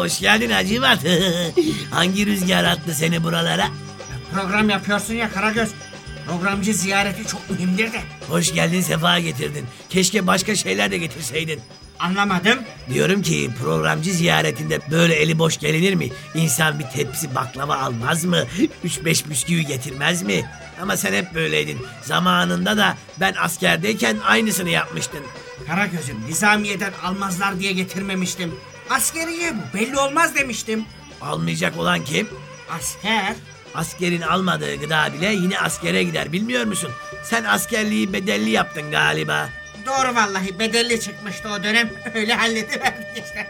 hoş geldin Hacivat. Hangi rüzgar attı seni buralara? Program yapıyorsun ya Karagöz. Programcı ziyareti çok mühimdir de. Hoş geldin, sefa getirdin. Keşke başka şeyler de getirseydin. Anlamadım. Diyorum ki programcı ziyaretinde böyle eli boş gelinir mi? İnsan bir tepsi baklava almaz mı? Üç beş bisküvi getirmez mi? Ama sen hep böyleydin. Zamanında da ben askerdeyken aynısını yapmıştın. Karagöz'üm nizamiyeden almazlar diye getirmemiştim. Askeriye bu belli olmaz demiştim. Almayacak olan kim? Asker? Askerin almadığı gıda bile yine askere gider bilmiyor musun? Sen askerliği bedelli yaptın galiba. Doğru vallahi bedelli çıkmıştı o dönem. Öyle hallediverdik işte.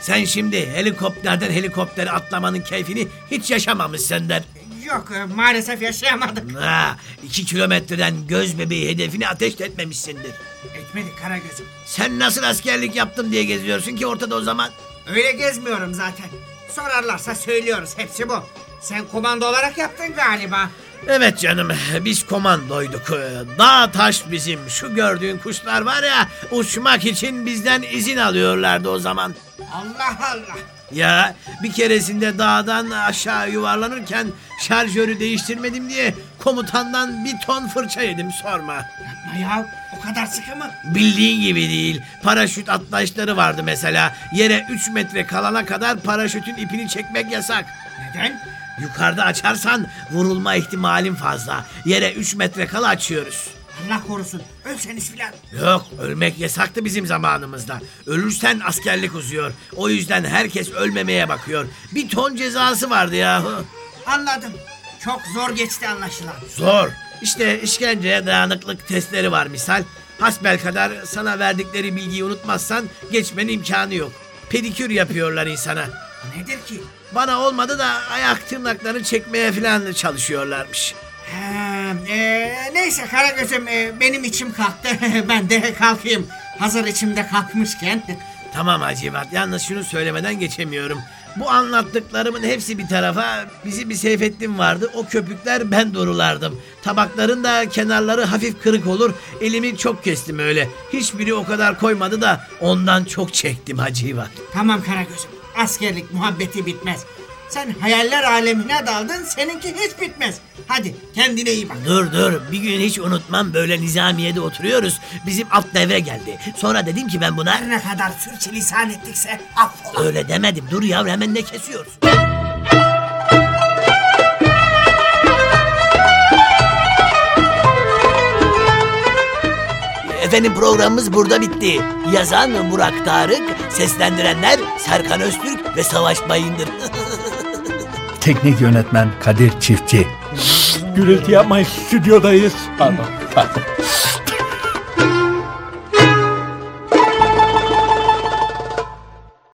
Sen şimdi helikopterden helikoptere atlamanın keyfini hiç yaşamamışsındır. Yok e, maalesef yaşayamadık. Ha, iki kilometreden göz bebeği hedefini ateş etmemişsindir. Etmedik Karagöz'üm. Sen nasıl askerlik yaptım diye geziyorsun ki ortada o zaman? Öyle gezmiyorum zaten. Sorarlarsa söylüyoruz hepsi bu. Sen komando olarak yaptın galiba. Evet canım biz komandoyduk. Dağ taş bizim. Şu gördüğün kuşlar var ya uçmak için bizden izin alıyorlardı o zaman. Allah Allah. Ya bir keresinde dağdan aşağı yuvarlanırken şarjörü değiştirmedim diye komutandan bir ton fırça yedim sorma. Yapma ya o kadar sıkı mı? Bildiğin gibi değil. Paraşüt atlayışları vardı mesela. Yere 3 metre kalana kadar paraşütün ipini çekmek yasak. Neden? Yukarıda açarsan vurulma ihtimalin fazla. Yere 3 metre kala açıyoruz. Allah korusun. Ölseniz filan. Yok ölmek yasaktı bizim zamanımızda. Ölürsen askerlik uzuyor. O yüzden herkes ölmemeye bakıyor. Bir ton cezası vardı yahu. Anladım. Çok zor geçti anlaşılan. Zor. İşte işkenceye dayanıklık testleri var misal. Hasbel kadar sana verdikleri bilgiyi unutmazsan geçmenin imkanı yok. Pedikür yapıyorlar insana. Nedir ki? Bana olmadı da ayak tırnaklarını çekmeye falan çalışıyorlarmış. He, e, neyse Karagöz'üm e, benim içim kalktı. ben de kalkayım. Hazır içimde kalkmışken. Tamam Hacivat yalnız şunu söylemeden geçemiyorum. Bu anlattıklarımın hepsi bir tarafa bizi bir Seyfettin vardı. O köpükler ben doğrulardım. Tabakların da kenarları hafif kırık olur. Elimi çok kestim öyle. Hiçbiri o kadar koymadı da ondan çok çektim Hacivat. tamam Karagöz'üm. Askerlik muhabbeti bitmez. Sen hayaller alemine daldın. Seninki hiç bitmez. Hadi kendine iyi bak. Dur dur bir gün hiç unutmam böyle nizamiyede oturuyoruz. Bizim alt devre geldi. Sonra dedim ki ben buna Her ne kadar sürçülisan ettikse affola. öyle demedim. Dur yavrum hemen ne kesiyoruz? Efendim programımız burada bitti. Yazan Murat Tarık, seslendirenler Serkan Öztürk ve Savaş Bayındır. Teknik yönetmen Kadir Çiftçi. Gürültü yapmayın stüdyodayız. Pardon, pardon.